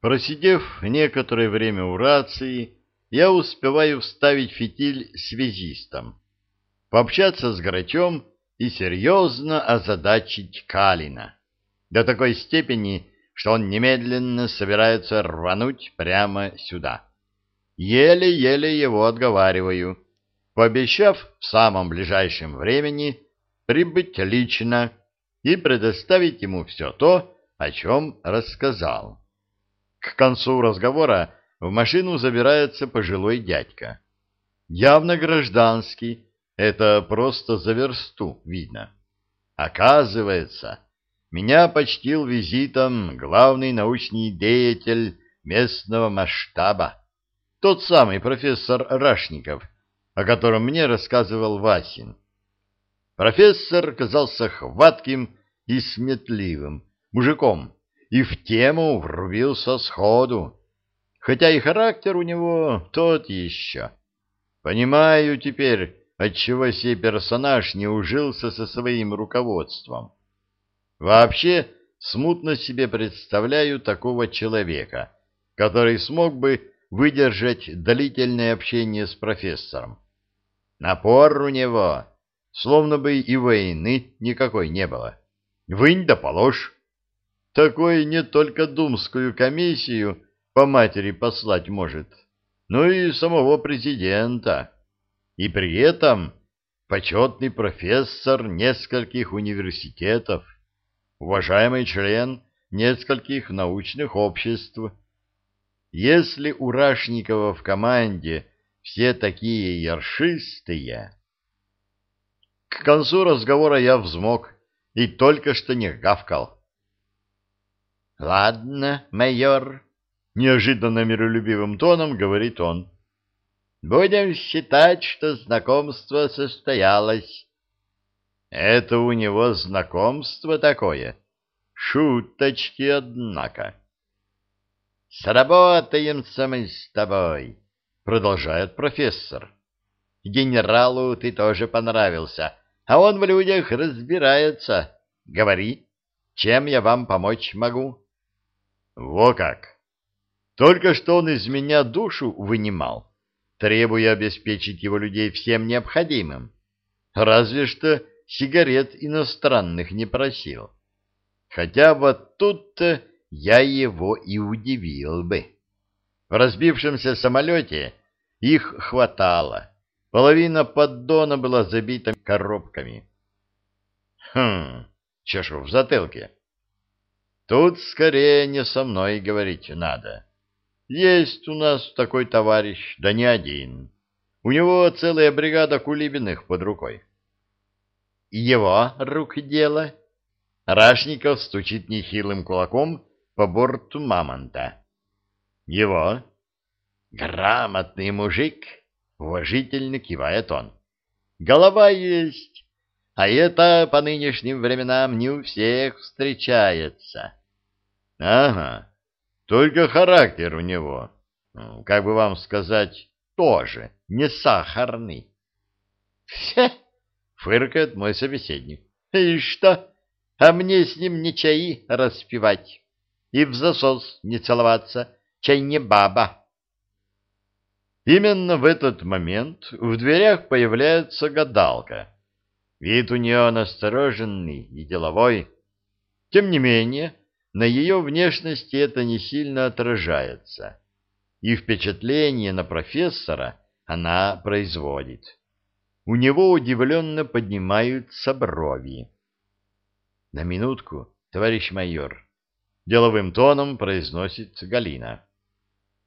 Просидев некоторое время у рации, я успеваю вставить фитиль связистом, пообщаться с Грачом и серьезно озадачить Калина. До такой степени, что он немедленно собирается рвануть прямо сюда. Еле-еле его отговариваю, пообещав в самом ближайшем времени прибыть лично и предоставить ему все то, о чем рассказал. К концу разговора в машину забирается пожилой дядька. Явно гражданский, это просто за версту видно. Оказывается, меня почтил визитом главный научный деятель местного масштаба, тот самый профессор Рашников, о котором мне рассказывал Васин. Профессор казался хватким и сметливым мужиком и в тему врубился сходу, хотя и характер у него тот еще. Понимаю теперь, отчего сей персонаж не ужился со своим руководством. Вообще, смутно себе представляю такого человека, который смог бы выдержать длительное общение с профессором. Напор у него, словно бы и войны никакой не было. Вынь да положь. Такой не только думскую комиссию по матери послать может, но и самого президента. И при этом почетный профессор нескольких университетов, уважаемый член нескольких научных обществ. Если у Рашникова в команде все такие ершистые... К концу разговора я взмок и только что не гавкал. — Ладно, майор, — неожиданно миролюбивым тоном говорит он. — Будем считать, что знакомство состоялось. — Это у него знакомство такое. Шуточки, однако. — Сработаемся мы с тобой, — продолжает профессор. — Генералу ты тоже понравился, а он в людях разбирается. Говори, чем я вам помочь могу? — Во как! Только что он из меня душу вынимал, требуя обеспечить его людей всем необходимым. Разве что сигарет иностранных не просил. Хотя вот тут-то я его и удивил бы. В разбившемся самолете их хватало. Половина поддона была забита коробками. Хм, чешу в затылке. Тут скорее не со мной говорить надо. Есть у нас такой товарищ, да не один. У него целая бригада кулибиных под рукой. Его рук дело. Рашников стучит нехилым кулаком по борту мамонта. Его. Грамотный мужик, уважительно кивает он. Голова есть, а это по нынешним временам не у всех встречается. Ага. Только характер у него, ну, как бы вам сказать, тоже не сахарный. Хе! фыркает мой собеседник. И что? А мне с ним не чаи распивать и в засос не целоваться, чай не баба. Именно в этот момент в дверях появляется гадалка. Вид у нее настороженный и деловой. Тем не менее, на ее внешности это не сильно отражается, и впечатление на профессора она производит. У него удивленно поднимаются брови. — На минутку, товарищ майор, — деловым тоном произносит Галина.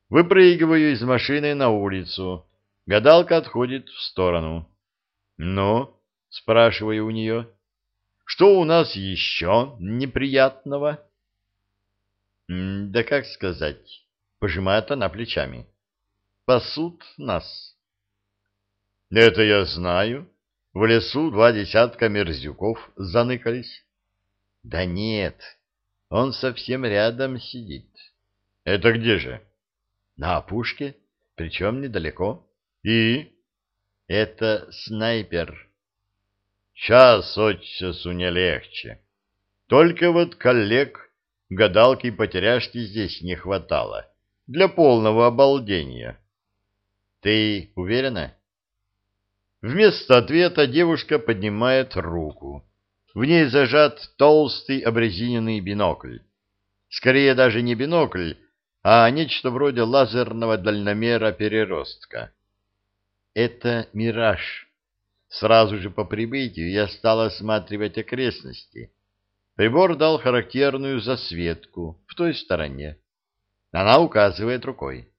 Выпрыгиваю из машины на улицу. Гадалка отходит в сторону. «Ну?» — спрашиваю у нее. «Что у нас еще неприятного?» Да как сказать? Пожимает она плечами. Пасут нас. Это я знаю. В лесу два десятка мерзюков заныкались. Да нет, он совсем рядом сидит. Это где же? На опушке, причем недалеко. И? Это снайпер. Час от часу не легче. Только вот коллег гадалки-потеряшки здесь не хватало для полного обалдения. Ты уверена? Вместо ответа девушка поднимает руку. В ней зажат толстый обрезиненный бинокль. Скорее даже не бинокль, а нечто вроде лазерного дальномера переростка. Это мираж. Сразу же по прибытию я стал осматривать окрестности. Прибор дал характерную засветку в той стороне. Она указывает рукой.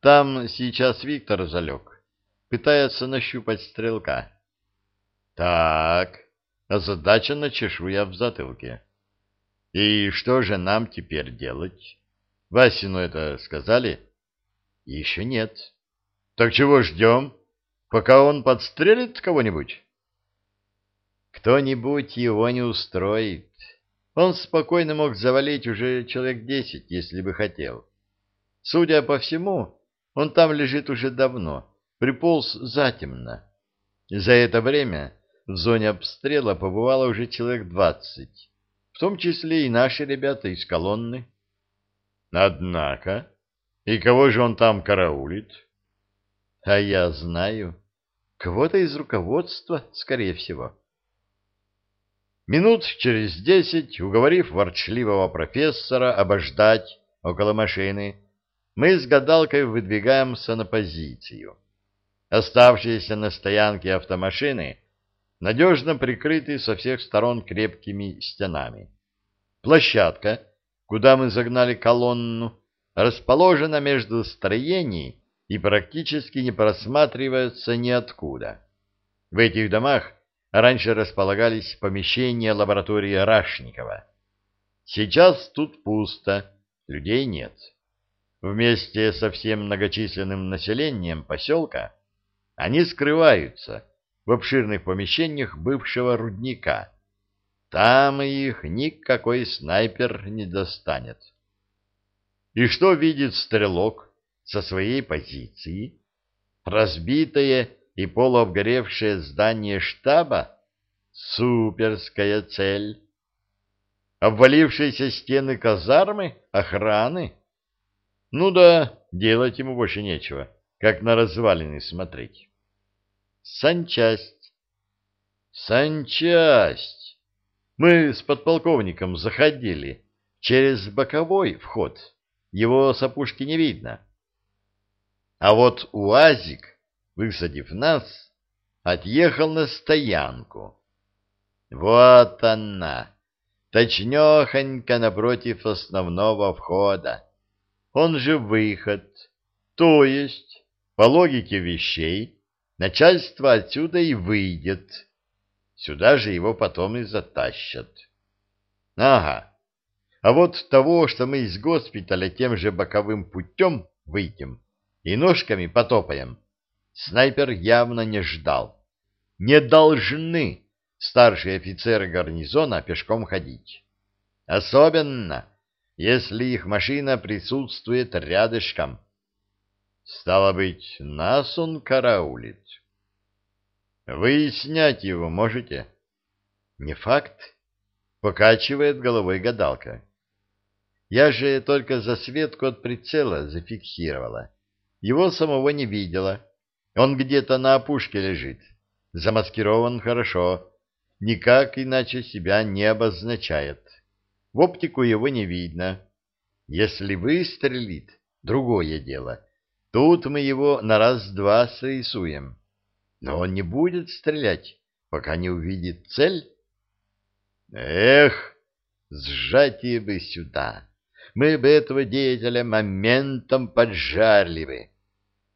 Там сейчас Виктор залег. Пытается нащупать стрелка. Так, озадаченно чешу я в затылке. И что же нам теперь делать? Васину это сказали? Еще нет. Так чего ждем? Пока он подстрелит кого-нибудь? Кто-нибудь его не устроит. Он спокойно мог завалить уже человек десять, если бы хотел. Судя по всему, он там лежит уже давно, приполз затемно. За это время в зоне обстрела побывало уже человек двадцать, в том числе и наши ребята из колонны. Однако, и кого же он там караулит? А я знаю. Кого-то из руководства, скорее всего. Минут через десять, уговорив ворчливого профессора обождать около машины, мы с гадалкой выдвигаемся на позицию. Оставшиеся на стоянке автомашины надежно прикрыты со всех сторон крепкими стенами. Площадка, куда мы загнали колонну, расположена между строений и практически не просматривается ниоткуда. В этих домах раньше располагались помещения лаборатории Рашникова. Сейчас тут пусто, людей нет. Вместе со всем многочисленным населением поселка они скрываются в обширных помещениях бывшего рудника. Там их никакой снайпер не достанет. И что видит стрелок со своей позиции? Разбитое и полуобгоревшее здание штаба? Суперская цель. Обвалившиеся стены казармы, охраны? Ну да, делать ему больше нечего, как на развалины смотреть. Санчасть. Санчасть. Мы с подполковником заходили через боковой вход. Его с не видно. А вот УАЗик, высадив нас, отъехал на стоянку. Вот она, точнёхонько напротив основного входа. Он же выход. То есть, по логике вещей, начальство отсюда и выйдет. Сюда же его потом и затащат. Ага. А вот того, что мы из госпиталя тем же боковым путем выйдем и ножками потопаем, снайпер явно не ждал. Не должны старшие офицеры гарнизона пешком ходить. Особенно, если их машина присутствует рядышком. Стало быть, нас он караулит. Выяснять его можете? Не факт, покачивает головой гадалка. Я же только засветку от прицела зафиксировала. Его самого не видела. Он где-то на опушке лежит. Замаскирован хорошо. Никак иначе себя не обозначает. В оптику его не видно. Если выстрелит, другое дело. Тут мы его на раз-два срисуем. Но он не будет стрелять, пока не увидит цель. Эх, сжатие бы сюда. Мы бы этого деятеля моментом поджарили бы.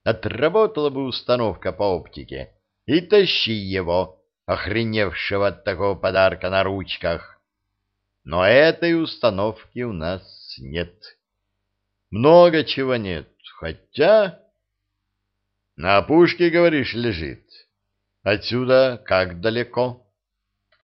Отработала бы установка по оптике. И тащи его, охреневшего от такого подарка на ручках. Но этой установки у нас нет. Много чего нет, хотя... На опушке, говоришь, лежит. Отсюда как далеко?